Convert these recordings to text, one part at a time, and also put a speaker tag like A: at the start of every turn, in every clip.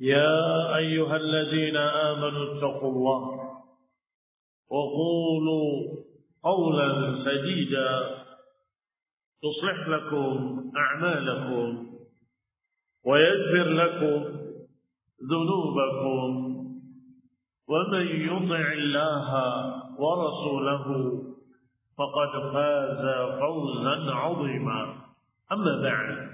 A: يا أيها الذين آمنوا اتقوا الله وقولوا قولا سديدا تصلح لكم أعمالكم ويغفر لكم ذنوبكم ومن يطع الله ورسوله فقد فاز فوزا عظيما. أما بعد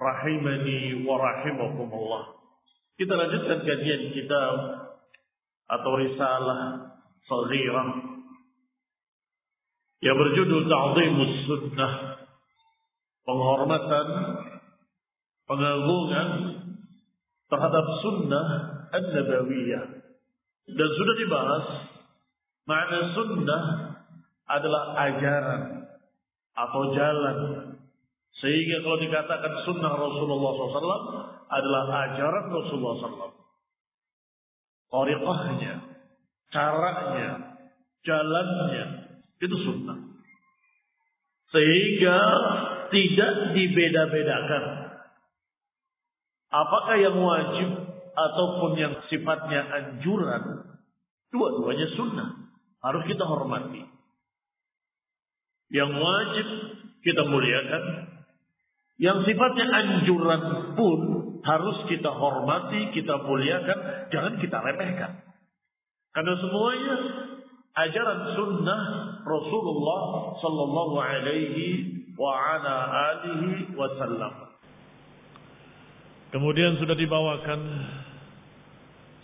A: rahimani wa rahimakumullah. Kita lanjutkan kajian kitab atau risalah saghirah yang berjudul Ta'zimus Sunnah, penghormatan, pengagungan terhadap sunnah an-nabawiyah. Dan sudah dibahas makna sunnah adalah ajaran atau jalan sehingga kalau dikatakan sunnah Rasulullah SAW adalah ajaran Rasulullah SAW. Tariqahnya, caranya, jalannya, itu sunnah. Sehingga tidak dibeda-bedakan. Apakah yang wajib ataupun yang sifatnya anjuran, dua-duanya sunnah. Harus kita hormati. Yang wajib kita muliakan, yang sifatnya anjuran pun harus kita hormati, kita muliakan, jangan kita remehkan. Karena semuanya ajaran sunnah Rasulullah sallallahu alaihi wa ala alihi wasallam. Kemudian sudah dibawakan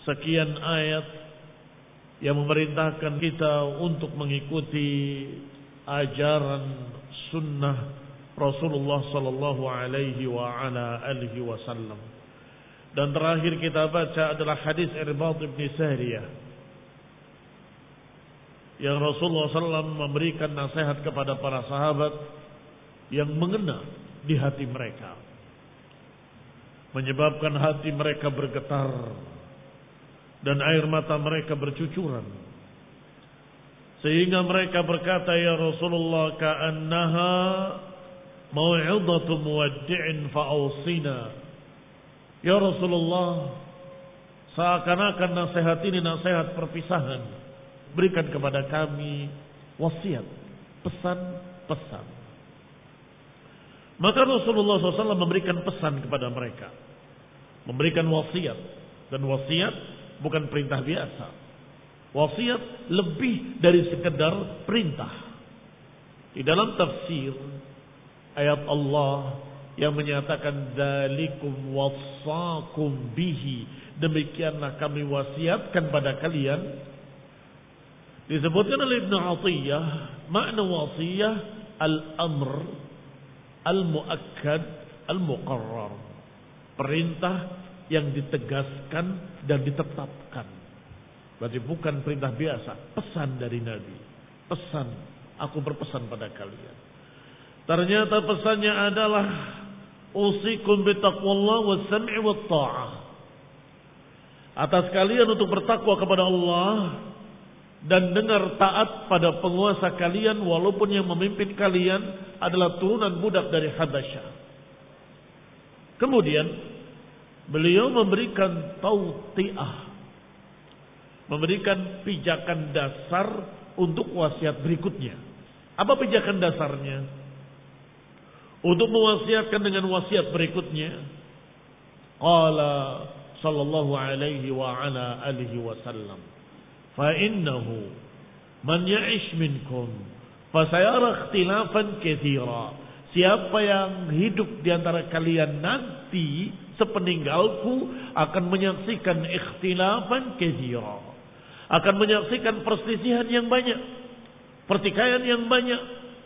A: sekian ayat yang memerintahkan kita untuk mengikuti ajaran sunnah Rasulullah sallallahu alaihi wa ala alihi wasallam. Dan terakhir kita baca adalah hadis Irbad bin Sahriyah. Yang Rasulullah SAW memberikan nasihat kepada para sahabat yang mengena di hati mereka. Menyebabkan hati mereka bergetar dan air mata mereka bercucuran. Sehingga mereka berkata, Ya Rasulullah, ka'annaha mau'idatu muwaddi'in fa'awsina. Ya Rasulullah, Seakan-akan nasihat ini nasihat perpisahan. Berikan kepada kami wasiat, pesan-pesan. Maka Rasulullah SAW memberikan pesan kepada mereka. Memberikan wasiat. Dan wasiat bukan perintah biasa. Wasiat lebih dari sekedar perintah. Di dalam tafsir ayat Allah yang menyatakan dalikum wasakum bihi. Demikianlah kami wasiatkan pada kalian. Disebutkan oleh Ibnu Atiyah makna wasiyah al-amr al-muakkad al-muqarrar. Perintah yang ditegaskan dan ditetapkan. Berarti bukan perintah biasa pesan dari Nabi. Pesan aku berpesan pada kalian ternyata pesannya adalah usikum bitaqwallah wa sam'i wa ta'ah. Atas kalian untuk bertakwa kepada Allah dan dengar taat pada penguasa kalian walaupun yang memimpin kalian adalah turunan budak dari Habasyah. Kemudian beliau memberikan tautiah, memberikan pijakan dasar untuk wasiat berikutnya. Apa pijakan dasarnya? Untuk mewasiatkan dengan wasiat berikutnya. Qala sallallahu alaihi wa ala alihi wasallam. Fa innahu man ya'ish minkum fasayara ikhtilafan katsira. Siapa yang hidup di antara kalian nanti sepeninggalku akan menyaksikan ikhtilafan katsira. Akan menyaksikan perselisihan yang banyak, pertikaian yang banyak,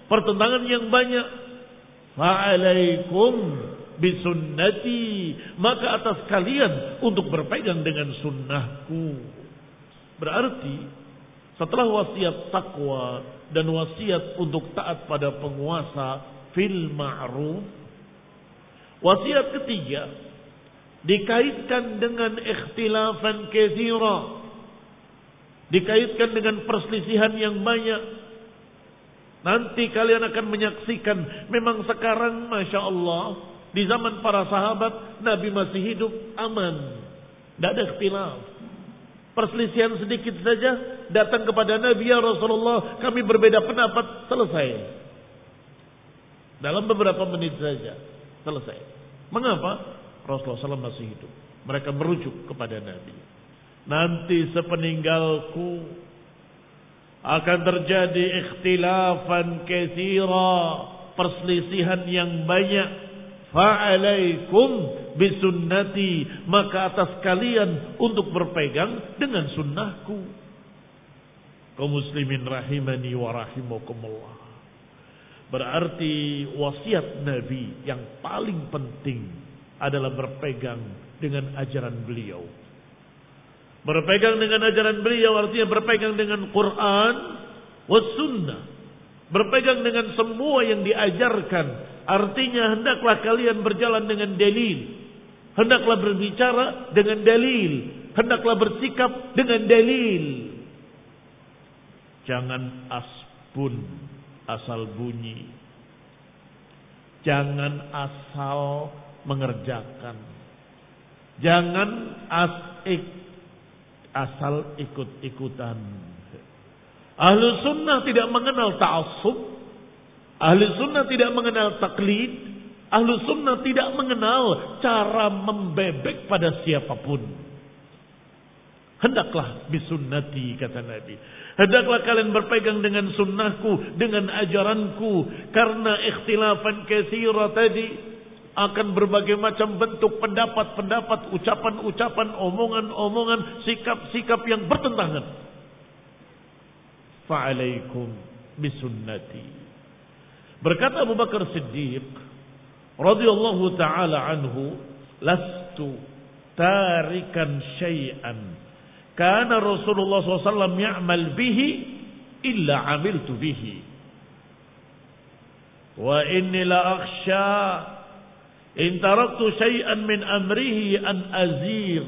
A: pertentangan yang banyak, Fa'alaikum bisunnati. Maka atas kalian untuk berpegang dengan sunnahku. Berarti setelah wasiat takwa dan wasiat untuk taat pada penguasa fil ma'ruf. Wasiat ketiga dikaitkan dengan ikhtilafan kathira. Dikaitkan dengan perselisihan yang banyak Nanti kalian akan menyaksikan memang sekarang Masya Allah di zaman para sahabat Nabi masih hidup aman. Tidak ada ikhtilaf. Perselisihan sedikit saja datang kepada Nabi ya Rasulullah kami berbeda pendapat selesai. Dalam beberapa menit saja selesai. Mengapa? Rasulullah SAW masih hidup. Mereka merujuk kepada Nabi. Nanti sepeninggalku akan terjadi ikhtilafan katsira, perselisihan yang banyak. Fa'alaikum bisunnati, maka atas kalian untuk berpegang dengan sunnahku. Kaum muslimin rahimani wa rahimakumullah. Berarti wasiat Nabi yang paling penting adalah berpegang dengan ajaran beliau Berpegang dengan ajaran beliau artinya berpegang dengan Quran was sunnah. Berpegang dengan semua yang diajarkan. Artinya hendaklah kalian berjalan dengan dalil. Hendaklah berbicara dengan dalil. Hendaklah bersikap dengan dalil. Jangan aspun asal bunyi. Jangan asal mengerjakan. Jangan asik asal ikut-ikutan. Ahlu sunnah tidak mengenal ta'assub. Ahlu sunnah tidak mengenal taklid. Ahlu sunnah tidak mengenal cara membebek pada siapa pun. Hendaklah bisunnati kata Nabi. Hendaklah kalian berpegang dengan sunnahku, dengan ajaranku. Karena ikhtilafan kesira tadi akan berbagai macam bentuk pendapat-pendapat, ucapan-ucapan, omongan-omongan, sikap-sikap yang bertentangan. Fa'alaikum bisunnati. Berkata Abu Bakar Siddiq radhiyallahu taala anhu, "Lastu tarikan syai'an kana Rasulullah SAW ya'mal bihi illa amiltu bihi." Wa inni la akhsha In taraktu syai'an min amrihi an azir.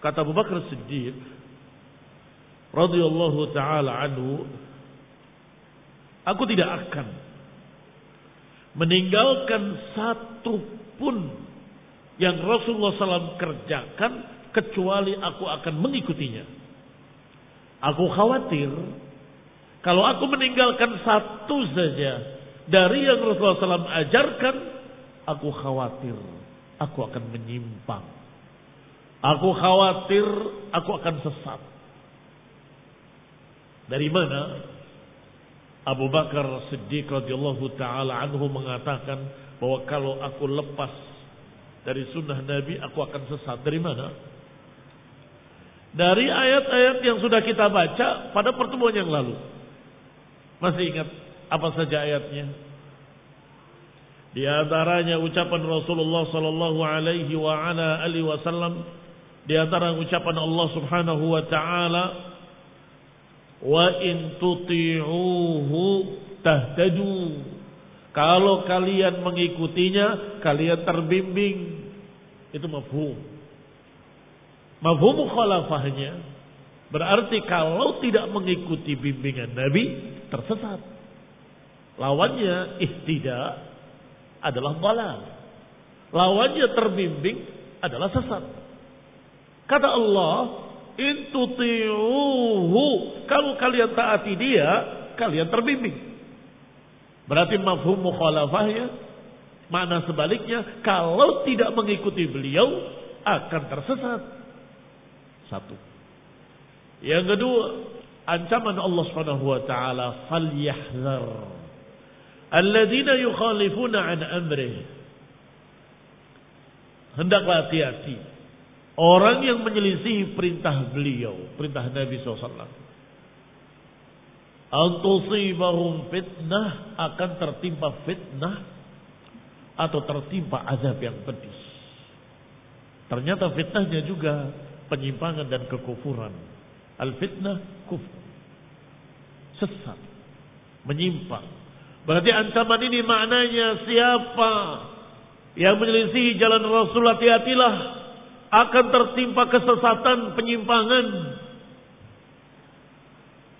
A: Kata Abu Bakar Siddiq radhiyallahu taala anhu, aku tidak akan meninggalkan satu pun yang Rasulullah SAW kerjakan kecuali aku akan mengikutinya. Aku khawatir kalau aku meninggalkan satu saja dari yang Rasulullah SAW ajarkan, aku khawatir aku akan menyimpang. Aku khawatir aku akan sesat. Dari mana Abu Bakar Siddiq radhiyallahu taala anhu mengatakan bahwa kalau aku lepas dari sunnah Nabi aku akan sesat. Dari mana? Dari ayat-ayat yang sudah kita baca pada pertemuan yang lalu. Masih ingat apa saja ayatnya? Di antaranya ucapan Rasulullah sallallahu alaihi wa ala alihi wasallam di antara ucapan Allah Subhanahu wa taala wa in tuti'uhu tahtadu. Kalau kalian mengikutinya kalian terbimbing. Itu mafhum. Mafhum khalafahnya berarti kalau tidak mengikuti bimbingan Nabi tersesat lawannya ihtidak adalah dalal. Lawannya terbimbing adalah sesat. Kata Allah, in tuti'uhu, kalau kalian taati dia, kalian terbimbing. Berarti mafhum mukhalafahnya, makna sebaliknya, kalau tidak mengikuti beliau, akan tersesat. Satu. Yang kedua, ancaman Allah Subhanahu wa taala Alladzina yukhalifuna an amrih. Hendaklah hati-hati. Orang yang menyelisihi perintah beliau, perintah Nabi SAW. Antusibahum fitnah akan tertimpa fitnah atau tertimpa azab yang pedis. Ternyata fitnahnya juga penyimpangan dan kekufuran. Al-fitnah kufur. Sesat. Menyimpang Berarti ancaman ini maknanya siapa yang menyelisihi jalan Rasul hati-hatilah akan tertimpa kesesatan penyimpangan.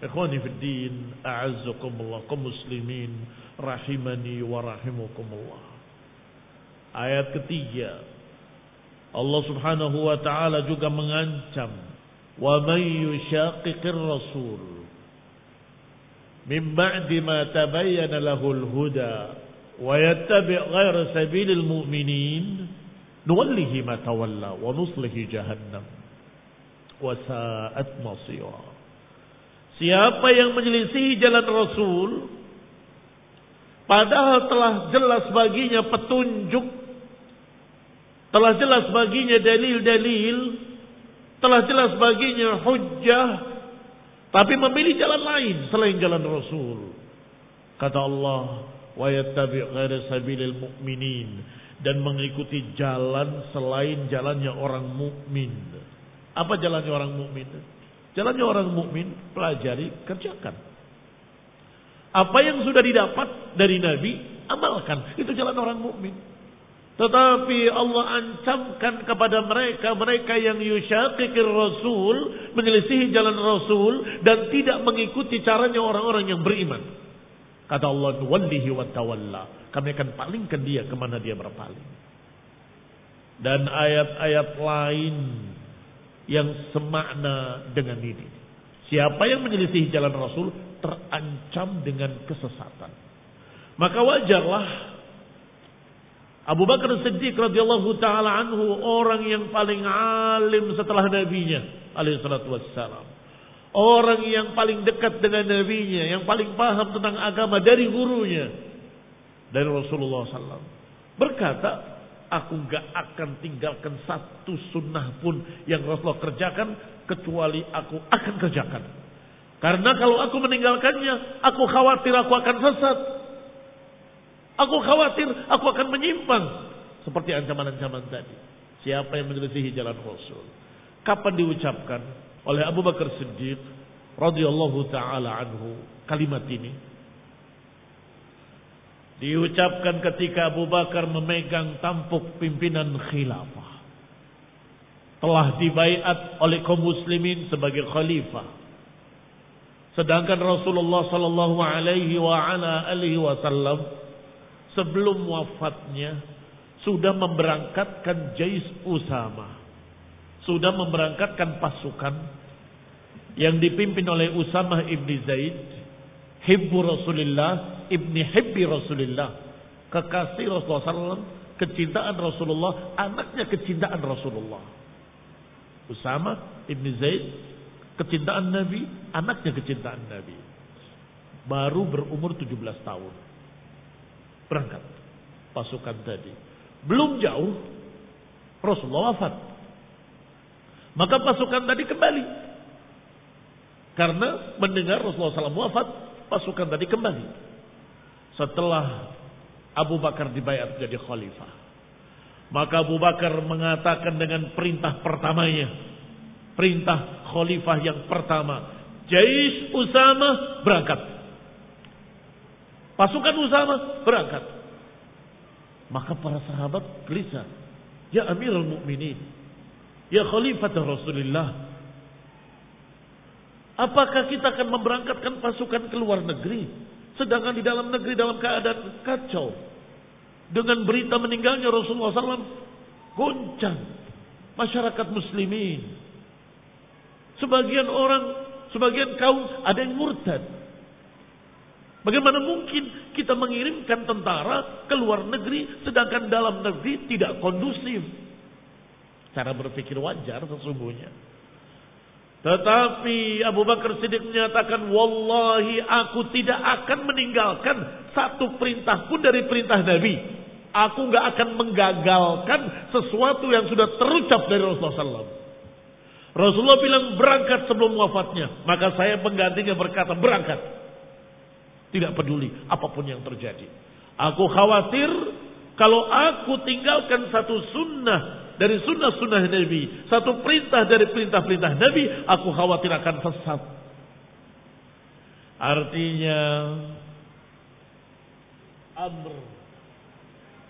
A: Ikhwani fi din, a'azzakumullah, kaum muslimin, rahimani wa rahimukumullah. Ayat ketiga, Allah Subhanahu wa taala juga mengancam, "Wa may yushaqiqir rasul" min ba'di ma tabayyana lahul huda wa yattabi' ghayra sabilil mu'minin nuwallihi ma tawalla wa nuslihi jahannam wa sa'at masira. Siapa yang menyelisihi jalan Rasul padahal telah jelas baginya petunjuk telah jelas baginya dalil-dalil telah jelas baginya hujjah tapi memilih jalan lain selain jalan Rasul. Kata Allah, wa yattabi' sabilil mu'minin dan mengikuti jalan selain jalannya orang mukmin. Apa jalannya orang mukmin? Jalannya orang mukmin pelajari, kerjakan. Apa yang sudah didapat dari Nabi, amalkan. Itu jalan orang mukmin. Tetapi Allah ancamkan kepada mereka, mereka yang yusyakikir Rasul, menyelisihi jalan Rasul, dan tidak mengikuti caranya orang-orang yang beriman. Kata Allah, Wallihi wa tawalla. Kami akan palingkan dia ke mana dia berpaling. Dan ayat-ayat lain yang semakna dengan ini. Siapa yang menyelisihi jalan Rasul, terancam dengan kesesatan. Maka wajarlah Abu Bakar Siddiq radhiyallahu taala anhu orang yang paling alim setelah nabinya alaihi salatu wassalam. Orang yang paling dekat dengan nabinya, yang paling paham tentang agama dari gurunya dari Rasulullah SAW. Berkata, aku gak akan tinggalkan satu sunnah pun yang Rasulullah kerjakan kecuali aku akan kerjakan. Karena kalau aku meninggalkannya, aku khawatir aku akan sesat. Aku khawatir aku akan menyimpang. Seperti ancaman-ancaman tadi. Siapa yang menyelisihi jalan Rasul. Kapan diucapkan oleh Abu Bakar Siddiq radhiyallahu taala anhu kalimat ini? Diucapkan ketika Abu Bakar memegang tampuk pimpinan khilafah. Telah dibaiat oleh kaum muslimin sebagai khalifah. Sedangkan Rasulullah sallallahu alaihi wa ala alihi wasallam sebelum wafatnya sudah memberangkatkan Jais Usama. Sudah memberangkatkan pasukan yang dipimpin oleh Usama ibni Zaid, Hibbu Rasulullah, ibni Hibbi Rasulullah, kekasih Rasulullah SAW, kecintaan Rasulullah, anaknya kecintaan Rasulullah. Usama ibni Zaid, kecintaan Nabi, anaknya kecintaan Nabi. Baru berumur 17 tahun. Berangkat pasukan tadi. Belum jauh, Rasulullah wafat. Maka pasukan tadi kembali. Karena mendengar Rasulullah SAW wafat, pasukan tadi kembali. Setelah Abu Bakar dibayar jadi khalifah. Maka Abu Bakar mengatakan dengan perintah pertamanya. Perintah khalifah yang pertama. Jais Usama berangkat. Pasukan Usama berangkat. Maka para sahabat gelisah. Ya Amirul Mukminin, Ya Khalifah Rasulullah. Apakah kita akan memberangkatkan pasukan ke luar negeri? Sedangkan di dalam negeri dalam keadaan kacau. Dengan berita meninggalnya Rasulullah SAW. Goncang. Masyarakat muslimin. Sebagian orang, sebagian kaum ada yang murtad. Bagaimana mungkin kita mengirimkan tentara ke luar negeri sedangkan dalam negeri tidak kondusif? Cara berpikir wajar sesungguhnya. Tetapi Abu Bakar Siddiq menyatakan, Wallahi aku tidak akan meninggalkan satu perintah pun dari perintah Nabi. Aku nggak akan menggagalkan sesuatu yang sudah terucap dari Rasulullah SAW. Rasulullah bilang berangkat sebelum wafatnya. Maka saya penggantinya berkata berangkat. Tidak peduli apa pun yang terjadi. Aku khawatir kalau aku tinggalkan satu sunnah dari sunnah-sunnah Nabi. Satu perintah dari perintah-perintah Nabi. Aku khawatir akan sesat. Artinya Amr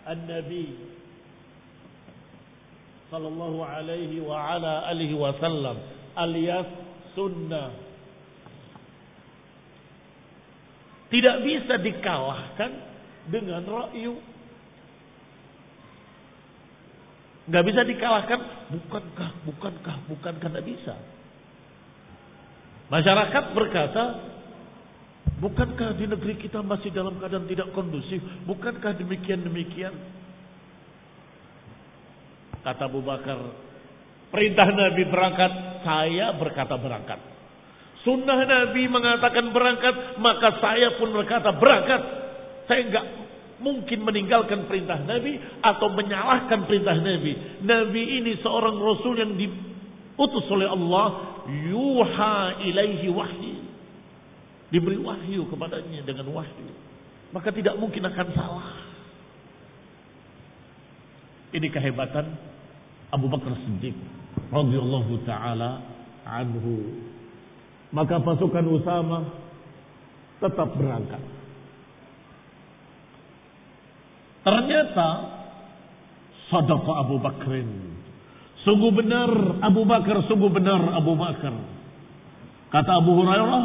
A: An-Nabi Sallallahu alaihi wa ala alihi wasallam alias sunnah Tidak bisa dikalahkan dengan ra'yu. Gak bisa dikalahkan, bukankah, bukankah, bukankah, tidak bisa. Masyarakat berkata, bukankah di negeri kita masih dalam keadaan tidak kondusif? Bukankah demikian-demikian? Kata Abu Bakar, perintah Nabi berangkat, saya berkata berangkat. Sunnah Nabi mengatakan berangkat, maka saya pun berkata berangkat. Saya enggak mungkin meninggalkan perintah Nabi atau menyalahkan perintah Nabi. Nabi ini seorang Rasul yang diutus oleh Allah. Yuha ilaihi wahyu. Diberi wahyu kepadanya dengan wahyu. Maka tidak mungkin akan salah. Ini kehebatan Abu Bakar Siddiq radhiyallahu taala anhu maka pasukan Usama tetap berangkat. Ternyata sadaqa Abu Bakrin. Sungguh benar Abu Bakar, sungguh benar Abu Bakar. Kata Abu Hurairah,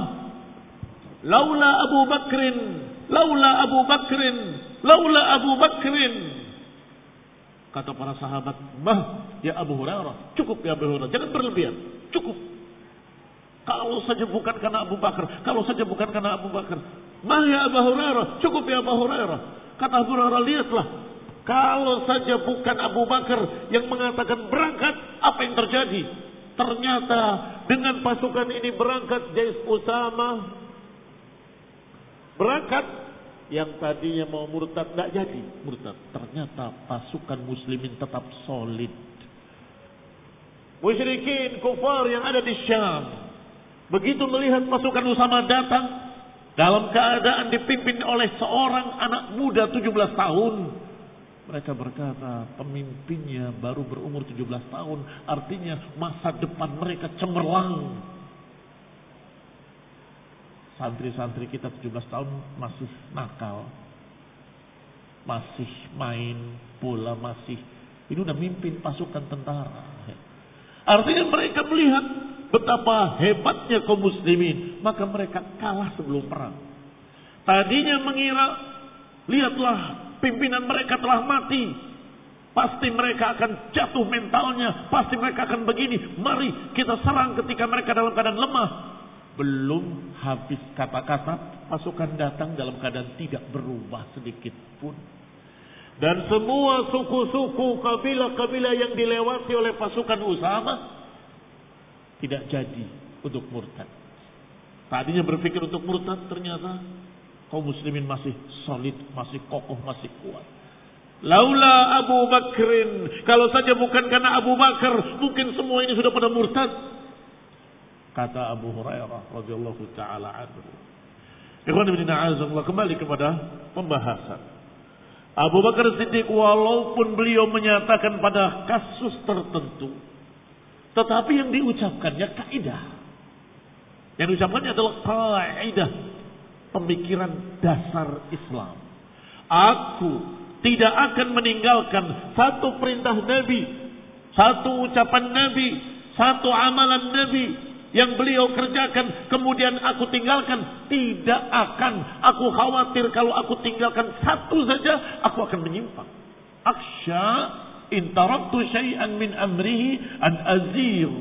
A: "Laula Abu Bakrin, laula Abu Bakrin, laula Abu Bakrin." Kata para sahabat, "Bah, ya Abu Hurairah, cukup ya Abu Hurairah, jangan berlebihan, cukup." Kalau saja bukan karena Abu Bakar, kalau saja bukan karena Abu Bakar. Mah ya Abu Hurairah, cukup ya Abu Hurairah. Kata Abu Hurairah, lihatlah. Kalau saja bukan Abu Bakar yang mengatakan berangkat, apa yang terjadi? Ternyata dengan pasukan ini berangkat Jais Usama. Berangkat yang tadinya mau murtad tidak jadi murtad. Ternyata pasukan muslimin tetap solid. Musyrikin kufar yang ada di Syam Begitu melihat pasukan Usama datang dalam keadaan dipimpin oleh seorang anak muda 17 tahun. Mereka berkata, pemimpinnya baru berumur 17 tahun, artinya masa depan mereka cemerlang. Santri-santri kita 17 tahun masih nakal. Masih main bola, masih. Ini udah mimpin pasukan tentara. Artinya mereka melihat betapa hebatnya kaum muslimin, maka mereka kalah sebelum perang. Tadinya mengira, lihatlah pimpinan mereka telah mati. Pasti mereka akan jatuh mentalnya. Pasti mereka akan begini. Mari kita serang ketika mereka dalam keadaan lemah. Belum habis kata-kata, pasukan datang dalam keadaan tidak berubah sedikit pun. Dan semua suku-suku, kabilah-kabilah yang dilewati oleh pasukan Usama tidak jadi untuk murtad. Tadinya berpikir untuk murtad, ternyata kaum muslimin masih solid, masih kokoh, masih kuat. Laula Abu Bakrin. Kalau saja bukan karena Abu Bakar, mungkin semua ini sudah pada murtad. Kata Abu Hurairah radhiyallahu taala anhu. Ikhwan ibn kembali kepada pembahasan. Abu Bakar Siddiq walaupun beliau menyatakan pada kasus tertentu. Tetapi yang diucapkannya kaidah. Yang diucapkannya adalah kaidah. Pemikiran dasar Islam. Aku tidak akan meninggalkan satu perintah Nabi, satu ucapan Nabi, satu amalan Nabi yang beliau kerjakan kemudian aku tinggalkan tidak akan aku khawatir kalau aku tinggalkan satu saja aku akan menyimpang aksya in taraktu syai'an min amrihi an azir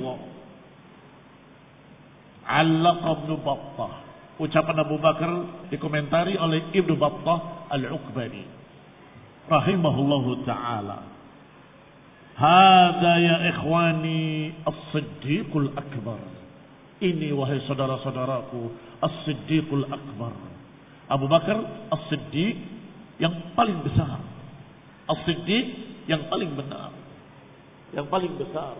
A: Allaqa Ibn Battah ucapan Abu Bakar dikomentari oleh Ibnu Battah Al-Uqbani rahimahullahu taala. Hada ya ikhwani as-siddiqul akbar. Ini wahai saudara-saudaraku as-siddiqul akbar. Abu Bakar as-siddiq yang paling besar. As-siddiq yang paling benar. Yang paling besar.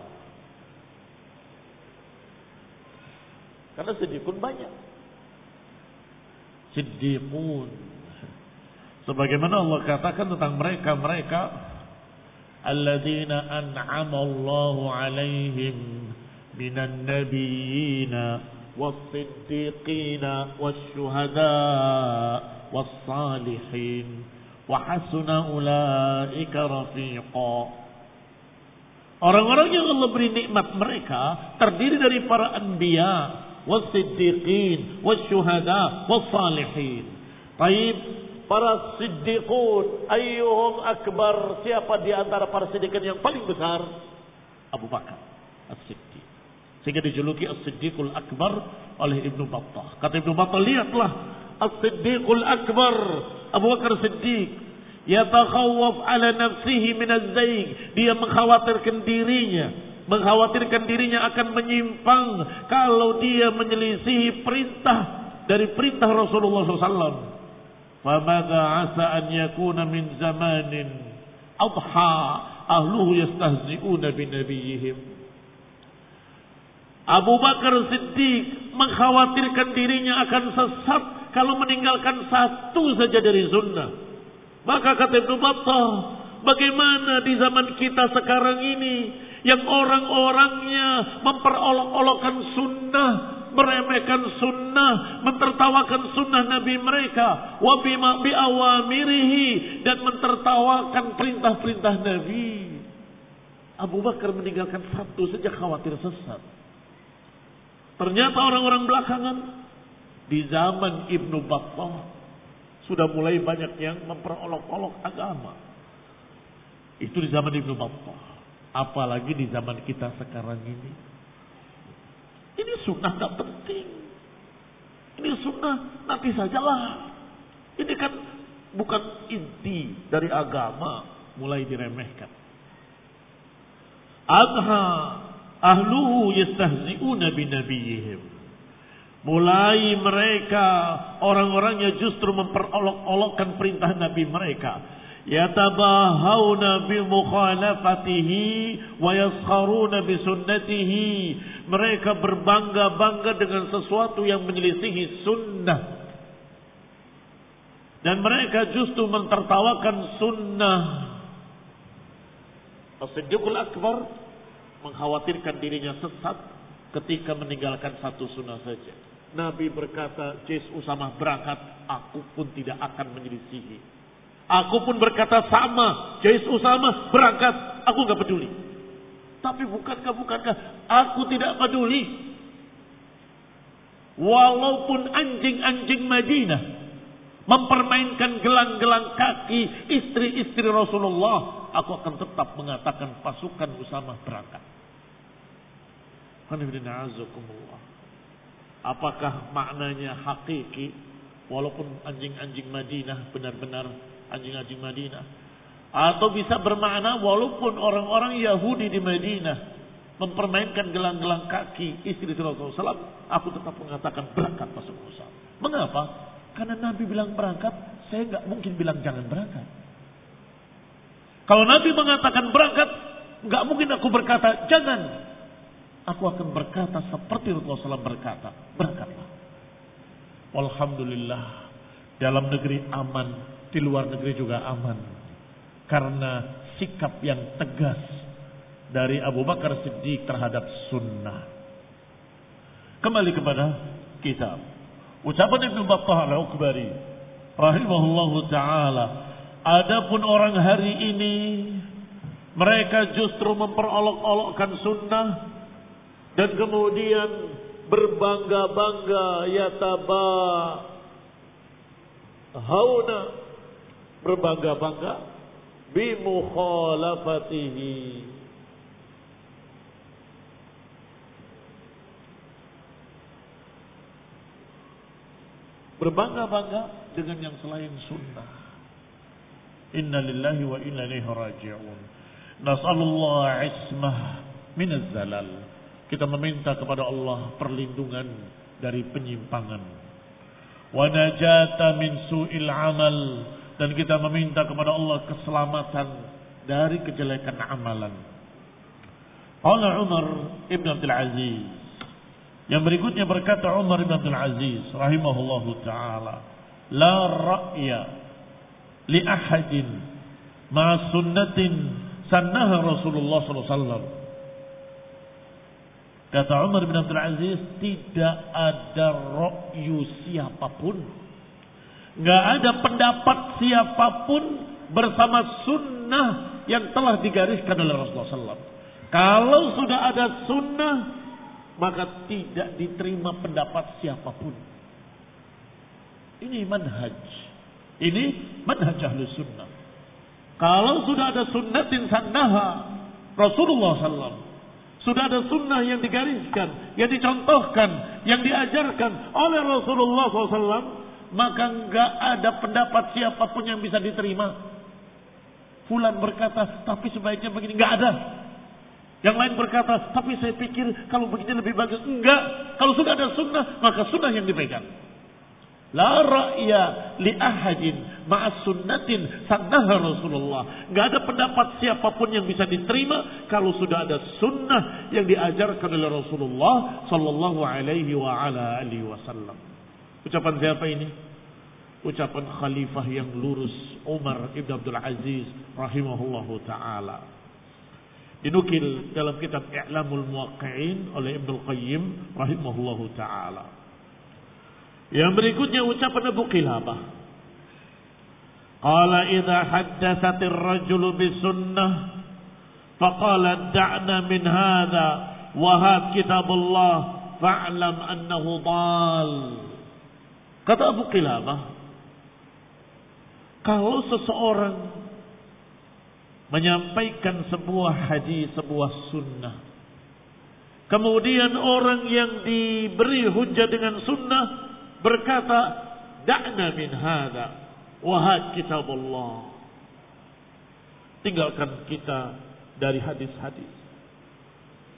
A: Karena siddiqun banyak. Siddiqun Sebagaimana Allah katakan tentang mereka-mereka alladzina an'ama Allahu 'alaihim minan nabiyina was-siddiqina was-syuhada was-salihin wa hasuna ulaika rafiqa. Orang-orang yang Allah beri nikmat mereka terdiri dari para anbiya, was-siddiqin, was-syuhada, was-salihin. Baik, para siddiqun ayyuhum akbar siapa di antara para siddiqin yang paling besar? Abu Bakar As-Siddiq. Sehingga dijuluki As-Siddiqul Akbar oleh Ibnu Battah. Kata Ibnu Battah lihatlah As-Siddiqul Akbar Abu Bakar Siddiq yatakhawwaf ala nafsihi min az-zayg dia mengkhawatirkan dirinya mengkhawatirkan dirinya akan menyimpang kalau dia menyelisihi perintah dari perintah Rasulullah SAW. Famadha asa an yakuna min zamanin adha ahluhu yastahzi'una binabiyihim. Abu Bakar Siddiq mengkhawatirkan dirinya akan sesat kalau meninggalkan satu saja dari sunnah. Maka kata Ibnu Battah, bagaimana di zaman kita sekarang ini yang orang-orangnya memperolok-olokkan sunnah, meremehkan sunnah, mentertawakan sunnah Nabi mereka, wabima biawamirihi dan mentertawakan perintah-perintah Nabi. Abu Bakar meninggalkan satu saja khawatir sesat. Ternyata orang-orang belakangan di zaman Ibnu Battah sudah mulai banyak yang memperolok-olok agama. Itu di zaman Ibnu Battah. Apalagi di zaman kita sekarang ini. Ini sunnah gak penting. Ini sunnah nanti sajalah. Ini kan bukan inti dari agama mulai diremehkan. Adha ahluhu yastahzi'una binabiyihim. Mulai mereka orang-orangnya justru memperolok-olokkan perintah Nabi mereka. Yatabahawna bi mukhalafatihi wa yaskharuna bi sunnatihi mereka berbangga-bangga dengan sesuatu yang menyelisihi sunnah. Dan mereka justru mentertawakan sunnah. As-Siddiqul Akbar mengkhawatirkan dirinya sesat ketika meninggalkan satu sunnah saja. Nabi berkata, Jais Usamah berangkat, aku pun tidak akan menyelisihi. Aku pun berkata sama. Jais Usama berangkat. Aku nggak peduli. Tapi bukankah, bukankah aku tidak peduli. Walaupun anjing-anjing Madinah mempermainkan gelang-gelang kaki istri-istri Rasulullah, aku akan tetap mengatakan pasukan Usama berangkat. Apakah maknanya hakiki walaupun anjing-anjing Madinah benar-benar anjing-anjing Madinah atau bisa bermakna walaupun orang-orang Yahudi di Madinah mempermainkan gelang-gelang kaki istri Rasulullah aku tetap mengatakan berangkat masuk Musa. Mengapa? Karena Nabi bilang berangkat, saya nggak mungkin bilang jangan berangkat. Kalau Nabi mengatakan berangkat, nggak mungkin aku berkata jangan. Aku akan berkata seperti Rasulullah SAW berkata, berangkatlah. Alhamdulillah, dalam negeri aman, di luar negeri juga aman. Karena sikap yang tegas dari Abu Bakar Siddiq terhadap sunnah. Kembali kepada kitab. Ucapan Ibnu Battah al-Ukbari rahimahullahu taala, adapun orang hari ini mereka justru memperolok-olokkan sunnah dan kemudian berbangga-bangga yataba hauna berbangga-bangga bimukhalafatihi Berbangga-bangga dengan yang selain sunnah. Inna lillahi wa inna ilaihi raji'un. Nas'alullah ismah min zalal. Kita meminta kepada Allah perlindungan dari penyimpangan. Wa najata min su'il amal. Dan kita meminta kepada Allah keselamatan dari kejelekan amalan. Allah Umar Ibn Abdul Aziz yang berikutnya berkata Umar bin Abdul Aziz rahimahullahu taala, "La ra'ya li ahadin ma sunnatin sannaha Rasulullah sallallahu alaihi wasallam." Kata Umar bin Abdul Aziz, tidak ada ra'yu siapa pun. Nggak ada pendapat siapa pun bersama sunnah yang telah digariskan oleh Rasulullah SAW. Kalau sudah ada sunnah, maka tidak diterima pendapat siapa pun. Ini manhaj. Ini manhaj ahli sunnah. Kalau sudah ada sunnatin sannaha Rasulullah SAW. Sudah ada sunnah yang digariskan, yang dicontohkan, yang diajarkan oleh Rasulullah SAW. Maka nggak ada pendapat siapa pun yang bisa diterima. Fulan berkata, tapi sebaiknya begini. Nggak ada. Yang lain berkata, tapi saya pikir kalau begini lebih bagus. Enggak. Kalau sudah ada sunnah, maka sunnah yang dipegang. La ra'ya li ahadin ma'as sunnatin Rasulullah. Enggak ada pendapat siapa pun yang bisa diterima kalau sudah ada sunnah yang diajarkan oleh Rasulullah sallallahu alaihi wa ala alihi wasallam. Ucapan siapa ini? Ucapan khalifah yang lurus Umar Ibn Abdul Aziz rahimahullahu taala. Dinukil dalam kitab I'lamul Muwaqqi'in oleh Ibnu Qayyim rahimahullahu taala. Yang berikutnya ucapan Abu Qilabah. Qala idza haddatsatir rajulu bisunnah faqala da'na min hadha wa had kitabullah fa'lam annahu dal. Kata Abu Qilabah, kalau seseorang menyampaikan sebuah hadis, sebuah sunnah. Kemudian orang yang diberi hujah dengan sunnah berkata, "Da'na min hadha wa kitabullah." Tinggalkan kita dari hadis-hadis.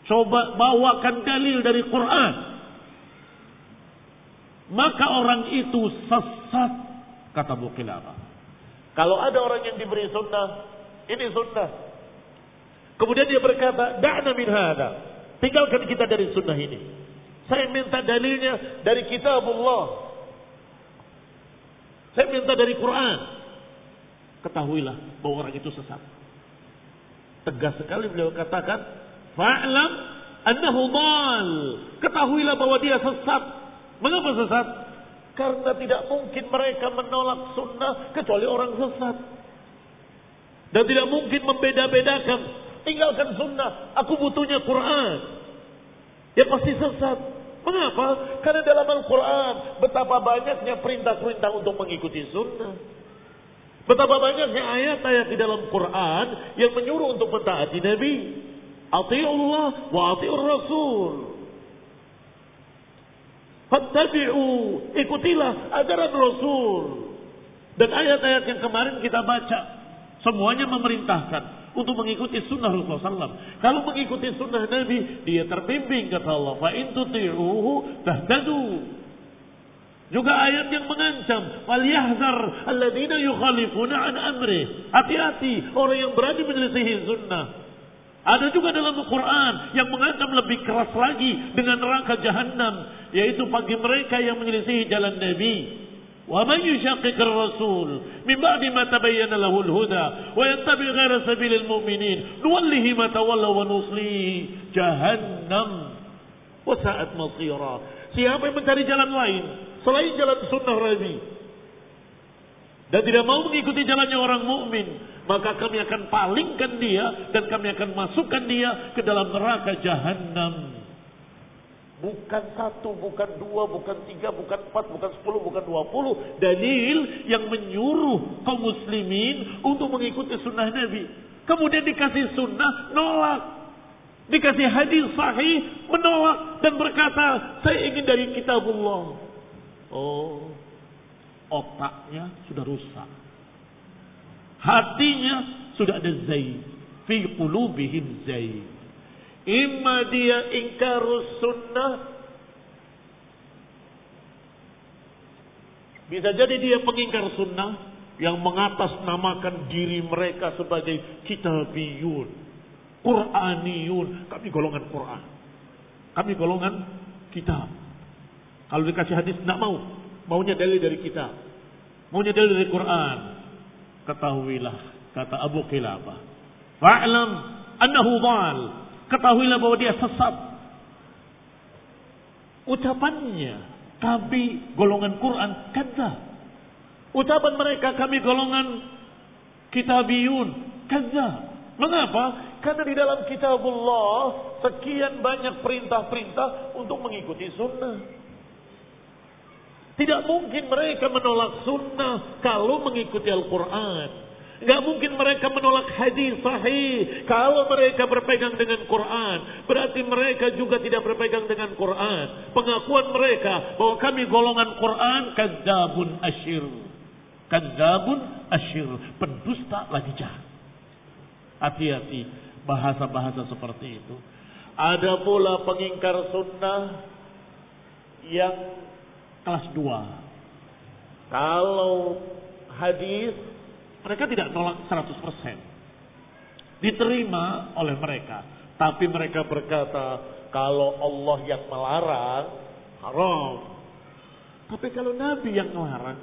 A: Coba bawakan dalil dari Quran. Maka orang itu sesat, kata Bukilaba. Kalau ada orang yang diberi sunnah, ini sunnah. Kemudian dia berkata, da'na min hada. Tinggalkan kita dari sunnah ini. Saya minta dalilnya dari kitabullah. Saya minta dari Quran. Ketahuilah bahwa orang itu sesat. Tegas sekali beliau katakan, fa'lam annahu mal. Ketahuilah bahwa dia sesat. Mengapa sesat? Karena tidak mungkin mereka menolak sunnah kecuali orang sesat. Dan tidak mungkin membeda-bedakan. Tinggalkan sunnah. Aku butuhnya Quran. Ya pasti sesat. Mengapa? Karena dalam Al-Quran betapa banyaknya perintah-perintah untuk mengikuti sunnah. Betapa banyaknya ayat-ayat di dalam Quran yang menyuruh untuk mentaati Nabi. Ati'ullah wa ati'ur Rasul. Fattabi'u. Ikutilah ajaran Rasul. Dan ayat-ayat yang kemarin kita baca. Semuanya memerintahkan untuk mengikuti sunnah Rasulullah SAW. Kalau mengikuti sunnah Nabi, dia terbimbing kata Allah. Fa in tuti'uhu tahtadu. Juga ayat yang mengancam, "Falyahzar alladziina yukhalifuna an amri." Hati-hati orang yang berani menyelisihi sunnah. Ada juga dalam Al-Quran yang mengancam lebih keras lagi dengan neraka jahanam, yaitu bagi mereka yang menyelisihi jalan Nabi. ومن يشقق الرسول من بعد ما تبين له الهدى ويتبع غير سبيل المؤمنين نوله ما تولى ونصليه جهنم وساءت مصيرا siapa yang mencari jalan lain selain jalan sunnah Nabi dan tidak mau mengikuti jalannya orang mukmin maka kami akan palingkan dia dan kami akan masukkan dia ke dalam neraka jahanam Bukan satu, bukan dua, bukan tiga, bukan empat, bukan sepuluh, bukan dua puluh. Dalil yang menyuruh kaum muslimin untuk mengikuti sunnah Nabi. Kemudian dikasih sunnah, nolak. Dikasih hadis sahih, menolak. Dan berkata, saya ingin dari kitabullah. Oh, otaknya sudah rusak. Hatinya sudah ada zaid. Fi qulubihim zaid. Ima dia ingkarus sunnah. Bisa jadi dia pengingkar sunnah yang mengatasnamakan diri mereka sebagai kitabiyun, Quraniyun. Kami golongan Quran. Kami golongan kitab. Kalau dikasih hadis tidak mau. Maunya dalil dari kitab. Maunya dalil dari Quran. Ketahuilah kata Abu Kilabah. Fa'lam annahu dhal Ketahuilah bahwa dia sesat. Ucapannya, kami golongan Quran, kata. Ucapan mereka, kami golongan kitabiyun, kata. Mengapa? Karena di dalam kitabullah sekian banyak perintah-perintah untuk mengikuti sunnah. Tidak mungkin mereka menolak sunnah kalau mengikuti Al-Quran. Gak mungkin mereka menolak hadis sahih. Kalau mereka berpegang dengan Quran. Berarti mereka juga tidak berpegang dengan Quran. Pengakuan mereka bahwa kami golongan Quran. Kadzabun asyir. Kadzabun asyir. Pendusta lagi jahat. Hati-hati bahasa-bahasa seperti itu. Ada pula pengingkar sunnah yang kelas dua. Kalau hadis mereka tidak tolak 100%. Diterima oleh mereka. Tapi mereka berkata, kalau Allah yang melarang, haram. Tapi kalau Nabi yang melarang,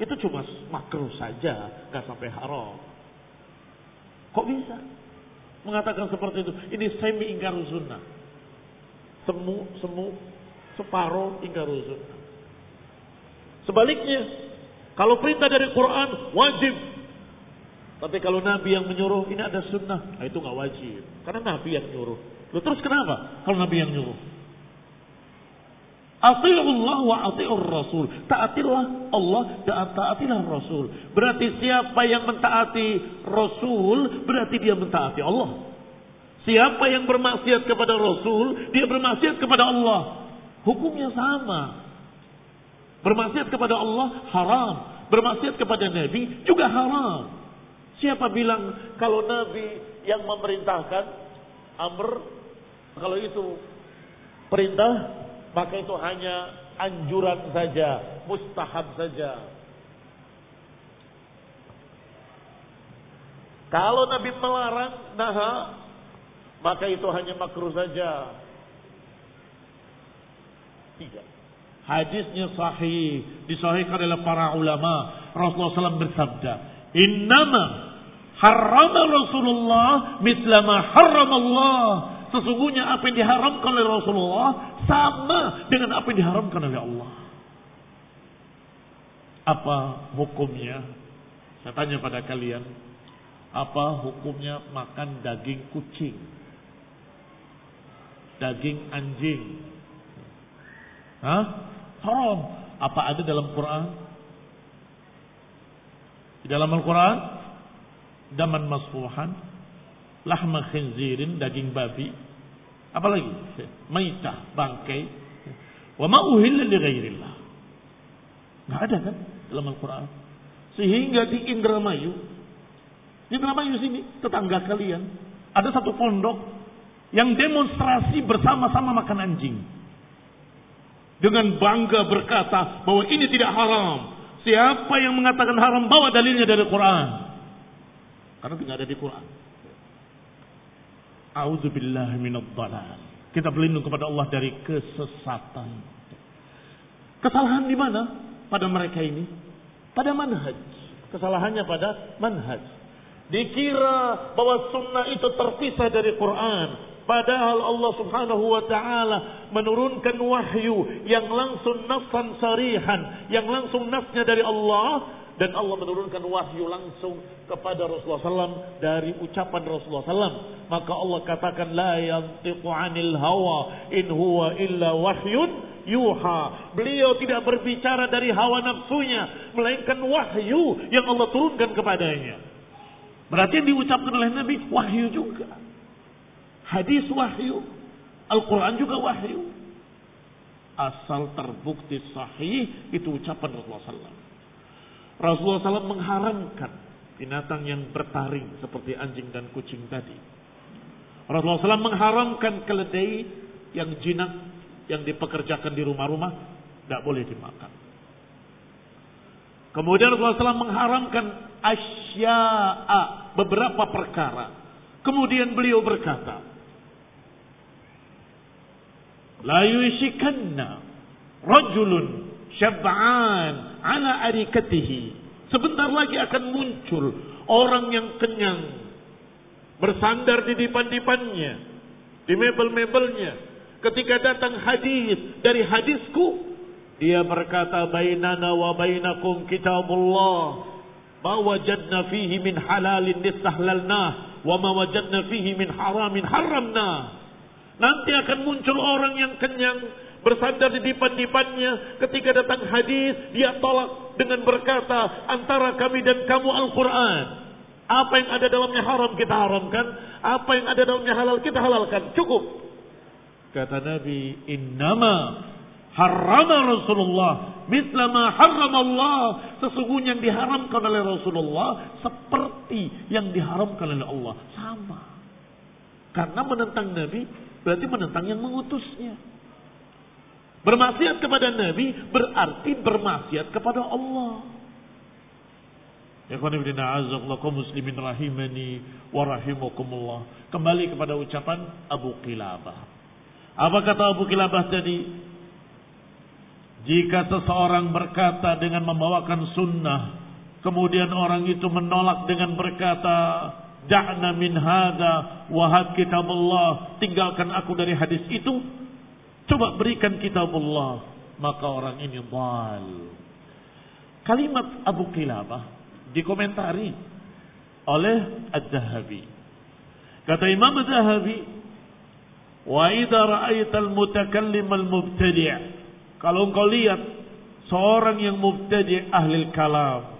A: itu cuma makruh saja, nggak sampai haram. Kok bisa? Mengatakan seperti itu. Ini semi ingkar sunnah. Semu, semu, separuh ingkar sunnah. Sebaliknya, kalau perintah dari Quran wajib. Tapi kalau Nabi yang menyuruh ini ada sunnah, nah itu nggak wajib. Karena Nabi yang menyuruh. Lalu terus kenapa? Kalau Nabi yang menyuruh. Ati'ullah wa ati'ur Rasul. Taatilah Allah dan taatilah Rasul. Berarti siapa yang mentaati Rasul, berarti dia mentaati Allah. Siapa yang bermaksiat kepada Rasul, dia bermaksiat kepada Allah. Hukumnya sama. Bermaksiat kepada Allah haram. Bermaksiat kepada Nabi juga haram. Siapa bilang kalau Nabi yang memerintahkan amr kalau itu perintah maka itu hanya anjuran saja, mustahab saja. Kalau Nabi melarang naha maka itu hanya makruh saja. Tidak. Hadisnya sahih, disahihkan oleh para ulama. Rasulullah SAW bersabda, "Innama harrama Rasulullah mislama harrama Allah." Sesungguhnya apa yang diharamkan oleh Rasulullah sama dengan apa yang diharamkan oleh Allah. Apa hukumnya? Saya tanya pada kalian, apa hukumnya makan daging kucing? Daging anjing, Hah? Haram. Apa ada dalam Quran? Di dalam Al-Quran, daman masfuhan, lahma khinzirin, daging babi, apalagi maitah, bangkai, wa ma uhilla li ghairillah. Enggak ada kan dalam Al-Quran. Sehingga di Indramayu, di Indramayu sini, tetangga kalian, ada satu pondok yang demonstrasi bersama-sama makan anjing. Dengan bangga berkata bahwa ini tidak haram. Siapa yang mengatakan haram bawa dalilnya dari Quran. Karena tidak ada di Quran. A'udzubillah minadh Kita berlindung kepada Allah dari kesesatan. Kesalahan di mana pada mereka ini? Pada manhaj. Kesalahannya pada manhaj. Dikira bahwa sunnah itu terpisah dari Quran. Padahal Allah subhanahu wa ta'ala menurunkan wahyu yang langsung nafsan sarihan. Yang langsung nafsnya dari Allah. Dan Allah menurunkan wahyu langsung kepada Rasulullah SAW dari ucapan Rasulullah SAW. Maka Allah katakan, La yantiqu anil hawa in huwa illa wahyun yuha. Beliau tidak berbicara dari hawa nafsunya. Melainkan wahyu yang Allah turunkan kepadanya. Berarti yang diucapkan oleh Nabi wahyu juga. Hadis wahyu. Al-Quran juga wahyu. Asal terbukti sahih itu ucapan Rasulullah SAW. Rasulullah SAW mengharamkan binatang yang bertaring seperti anjing dan kucing tadi. Rasulullah SAW mengharamkan keledai yang jinak yang dipekerjakan di rumah-rumah tidak boleh dimakan. Kemudian Rasulullah SAW mengharamkan asya'a beberapa perkara. Kemudian beliau berkata, La yushikanna rajulun syab'an ala arikatihi. Sebentar lagi akan muncul orang yang kenyang. Bersandar di dipan-dipannya. Di mebel-mebelnya. Ketika datang hadis dari hadisku. Dia berkata bainana wa bainakum kitabullah. Ma wajadna fihi min halalin nistahlalnah. Wa ma wajadna fihi min haramin haramnah. Nanti akan muncul orang yang kenyang bersandar di dipan-dipannya. Ketika datang hadis dia tolak dengan berkata antara kami dan kamu Al-Quran. Apa yang ada dalamnya haram kita haramkan. Apa yang ada dalamnya halal kita halalkan. Cukup. Kata Nabi innama harrama Rasulullah. Mitla ma harram Allah. Sesungguhnya yang diharamkan oleh Rasulullah seperti yang diharamkan oleh Allah. Sama karena menentang Nabi berarti menentang yang mengutusnya Bermaksiat kepada Nabi berarti bermaksiat kepada Allah. Ya muslimin rahimani wa rahimakumullah. Kembali kepada ucapan Abu Qilabah. Apa kata Abu Qilabah tadi? Jika seseorang berkata dengan membawakan sunnah, kemudian orang itu menolak dengan berkata, Da'na min hada wa kitabullah, tinggalkan aku dari hadis itu, Coba berikan kitabullah. Maka orang ini bal. Kalimat Abu Kilabah dikomentari oleh Ad-Dahabi. Kata Imam Ad-Dahabi, Wa idha ra'aital mutakallim al-mubtadi' Kalau engkau lihat seorang yang mubtadi' ahli kalam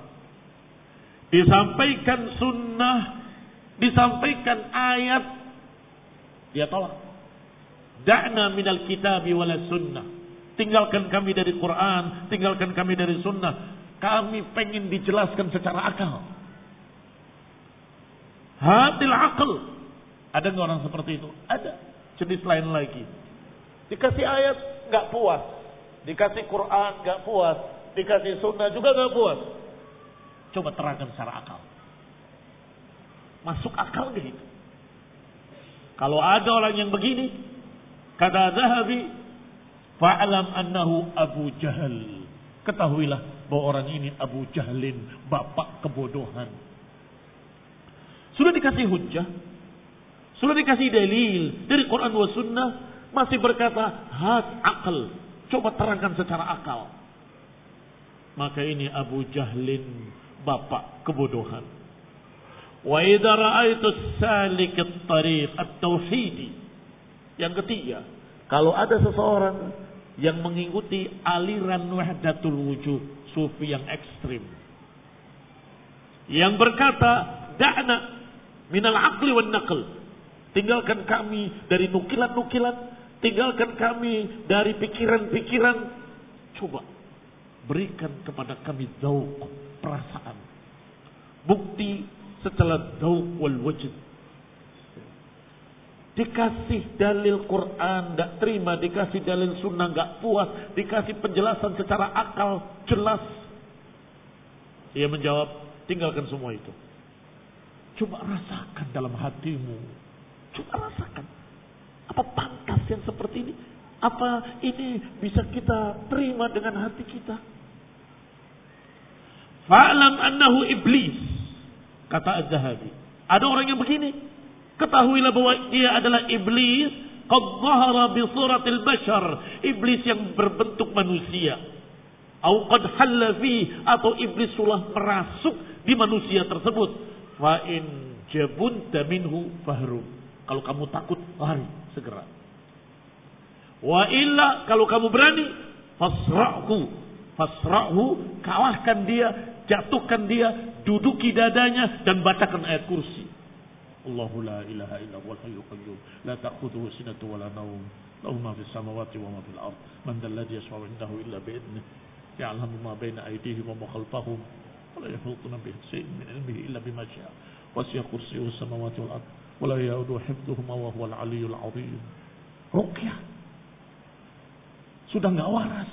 A: disampaikan sunnah, disampaikan ayat, dia tolak. Da'na minal kitabi wala sunnah. Tinggalkan kami dari Quran, tinggalkan kami dari sunnah. Kami pengen dijelaskan secara akal. Hadil akal. Ada nggak orang seperti itu? Ada. Jenis lain lagi. Dikasih ayat nggak puas. Dikasih Quran nggak puas. Dikasih sunnah juga nggak puas. Coba terangkan secara akal. Masuk akal gitu. Kalau ada orang yang begini, Kata Zahabi, fa'alam annahu Abu Jahal. Ketahuilah bahwa orang ini Abu Jahlin, bapak kebodohan. Sudah dikasih hujah, sudah dikasih dalil dari Quran wa sunnah, masih berkata, hat akal. Coba terangkan secara akal. Maka ini Abu Jahlin, bapak kebodohan. Idza ra'aitu salik at-tariq at-tauhidi yang ketiga, kalau ada seseorang yang mengikuti aliran wahdatul wujud, sufi yang ekstrim. Yang berkata, da'na minal aqli wan naql. Tinggalkan kami dari nukilan-nukilan, tinggalkan kami dari pikiran-pikiran. Coba berikan kepada kami zauk, perasaan. Bukti setelah zauk wal wajud Dikasih dalil Quran, nggak terima. Dikasih dalil sunnah, nggak puas. Dikasih penjelasan secara akal, jelas. Ia menjawab, tinggalkan semua itu. Coba rasakan dalam hatimu. Coba rasakan. Apa pantas yang seperti ini? Apa ini bisa kita terima dengan hati kita? Fa'lam annahu iblis. Kata Az-Zahabi. Ada orang yang begini. Ketahuilah bahwa dia adalah iblis. Qad bi suratil bashar. Iblis yang berbentuk manusia. Au qad halla fi atau iblis sudah merasuk di manusia tersebut. Fa in jabunta minhu fahrum. Kalau kamu takut, lari segera. Wa illa kalau kamu berani, fasra'hu. Fasra'hu, kalahkan dia, jatuhkan dia, duduki dadanya dan bacakan ayat kursi. Allahu la ilaha illa huwal hayyul qayyum. La ta'khudhuhu sinatun wa la nawm. Lahu ma fis samawati wa ma fil ard. Man dhal ladzi yashfa'u 'indahu illa bi idnih ya'lamu ma baina aydihim wa ma khalfahum wa la yuhituna bi shay'in min 'ilmihi illa bima sha'a. Wasi'a kursiyyuhu samawati wal ard wa la ya'uduhu hifdhuhuma wa huwal 'aliyyul 'adzim. ruqyah sudah enggak waras.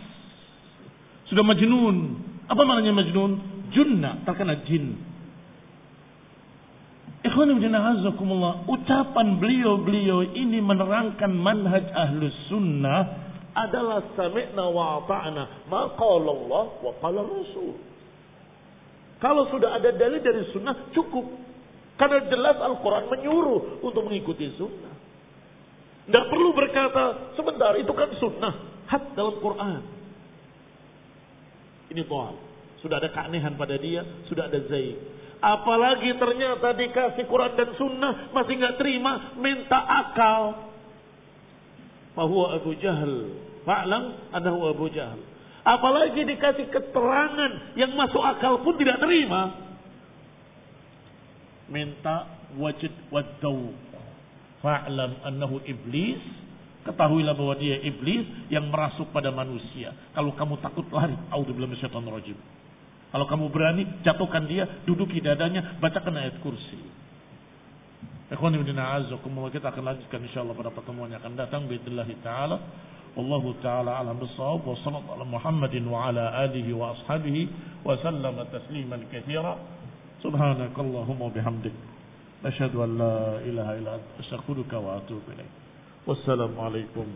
A: Sudah majnun. Apa maknanya majnun? Junna terkena jin Ucapan beliau-beliau ini menerangkan manhaj ahlus sunnah adalah sami'na wa ata'na. Ma Allah wa qala Rasul. Kalau sudah ada dalil dari sunnah cukup. Karena jelas Al-Quran menyuruh untuk mengikuti sunnah. Tidak perlu berkata, sebentar itu kan sunnah. Had dalam Quran. Ini Tuhan. Sudah ada keanehan pada dia, sudah ada zaid. Apalagi ternyata dikasih Quran dan Sunnah masih nggak terima, minta akal. Bahwa Abu Jahal, Fa'lam anahu Abu Jahal. Apalagi dikasih keterangan yang masuk akal pun tidak terima. Minta wajid wadau. Fa'lam anahu iblis. Ketahuilah bahwa dia iblis yang merasuk pada manusia. Kalau kamu takut lari. Audzubillah minasyaitonir rajim. Kalau kamu berani, jatuhkan dia, duduki dadanya, bacakan ayat kursi. Ikhwan ibn a'azakumullah kita akan lanjutkan insyaallah pada pertemuan yang akan datang biidznillah taala. Wallahu taala alam bisawab wa sallallahu ala Muhammadin wa ala alihi wa ashabihi wa sallama tasliman katsira. Subhanakallahumma bihamdik. Asyhadu an la ilaha illa anta astaghfiruka wa atubu ilaik. Wassalamu alaikum.